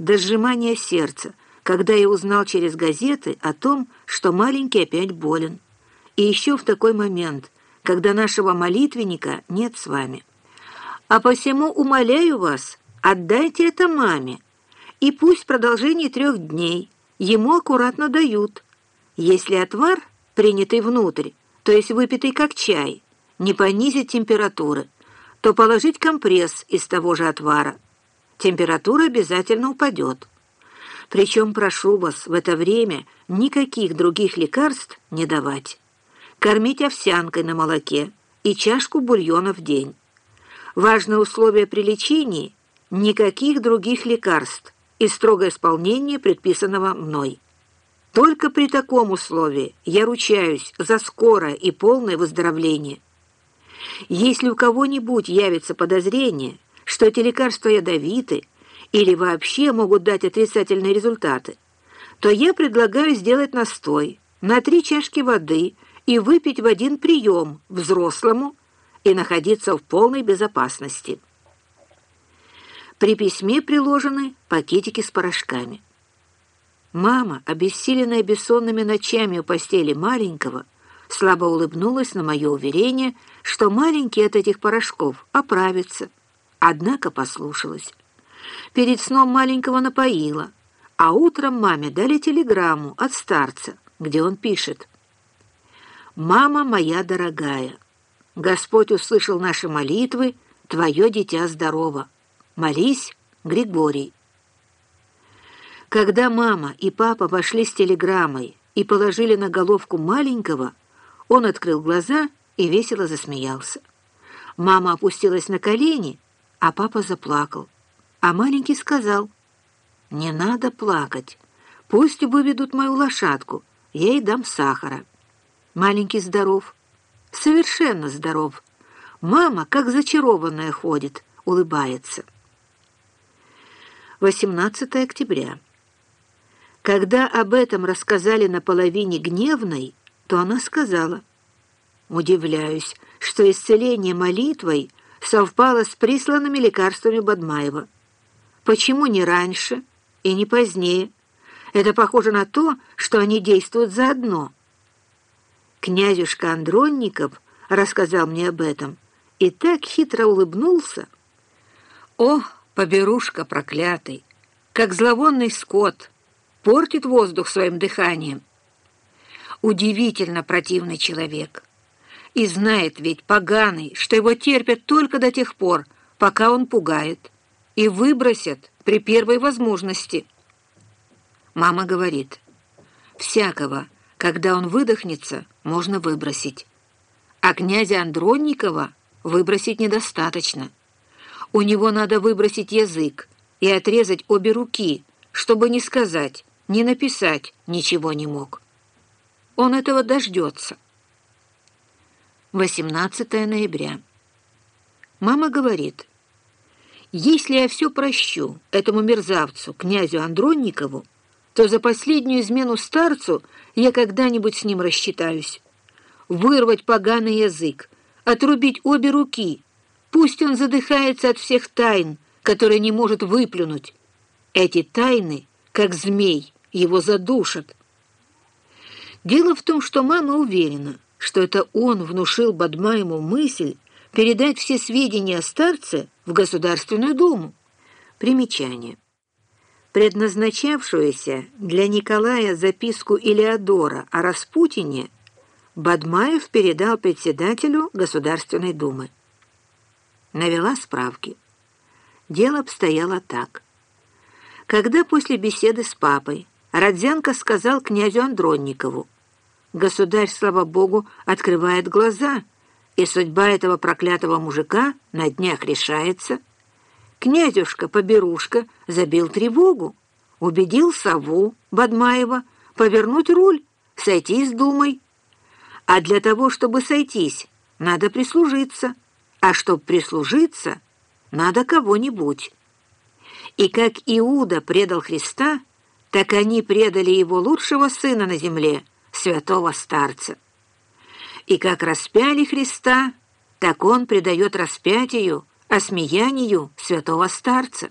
до сжимания сердца, когда я узнал через газеты о том, что маленький опять болен. И еще в такой момент, когда нашего молитвенника нет с вами. А посему умоляю вас, отдайте это маме, и пусть в продолжении трех дней ему аккуратно дают. Если отвар, принятый внутрь, то есть выпитый как чай, не понизит температуры, то положить компресс из того же отвара. Температура обязательно упадет. Причем прошу вас в это время никаких других лекарств не давать. Кормить овсянкой на молоке и чашку бульона в день. Важное условие при лечении – никаких других лекарств и строгое исполнение предписанного мной. Только при таком условии я ручаюсь за скорое и полное выздоровление. Если у кого-нибудь явится подозрение, что эти лекарства ядовиты или вообще могут дать отрицательные результаты, то я предлагаю сделать настой на три чашки воды и выпить в один прием взрослому и находиться в полной безопасности. При письме приложены пакетики с порошками. Мама, обессиленная бессонными ночами у постели маленького, слабо улыбнулась на мое уверение, что маленький от этих порошков оправится, однако послушалась. Перед сном маленького напоила, а утром маме дали телеграмму от старца, где он пишет «Мама моя дорогая, Господь услышал наши молитвы, твое дитя здорово. Молись, Григорий». Когда мама и папа пошли с телеграммой и положили на головку маленького, он открыл глаза и весело засмеялся. Мама опустилась на колени, а папа заплакал. А маленький сказал, «Не надо плакать. Пусть выведут мою лошадку, я ей дам сахара». Маленький здоров, совершенно здоров. Мама, как зачарованная, ходит, улыбается. 18 октября. Когда об этом рассказали на половине гневной, то она сказала, «Удивляюсь, что исцеление молитвой совпало с присланными лекарствами Бадмаева. Почему не раньше и не позднее? Это похоже на то, что они действуют заодно». Князюшка Андронников рассказал мне об этом и так хитро улыбнулся. «О, поберушка проклятый, как зловонный скот, портит воздух своим дыханием!» Удивительно противный человек. И знает ведь поганый, что его терпят только до тех пор, пока он пугает, и выбросят при первой возможности. Мама говорит, всякого, когда он выдохнется, можно выбросить. А князя Андронникова выбросить недостаточно. У него надо выбросить язык и отрезать обе руки, чтобы не сказать, не написать ничего не мог. Он этого дождется. 18 ноября. Мама говорит, «Если я все прощу этому мерзавцу, князю Андронникову, то за последнюю измену старцу я когда-нибудь с ним рассчитаюсь. Вырвать поганый язык, отрубить обе руки, пусть он задыхается от всех тайн, которые не может выплюнуть. Эти тайны, как змей, его задушат». Дело в том, что мама уверена, что это он внушил Бадмаему мысль передать все сведения о старце в Государственную Думу. Примечание. Предназначавшуюся для Николая записку Илеодора о Распутине Бадмаев передал председателю Государственной Думы. Навела справки. Дело обстояло так. Когда после беседы с папой Родзянко сказал князю Андронникову, «Государь, слава богу, открывает глаза, и судьба этого проклятого мужика на днях решается». Князюшка-поберушка забил тревогу, убедил сову Бадмаева повернуть руль, сойти с думой. А для того, чтобы сойтись, надо прислужиться, а чтобы прислужиться, надо кого-нибудь. И как Иуда предал Христа, так они предали его лучшего сына на земле, святого старца. И как распяли Христа, так он предает распятию, осмеянию святого старца.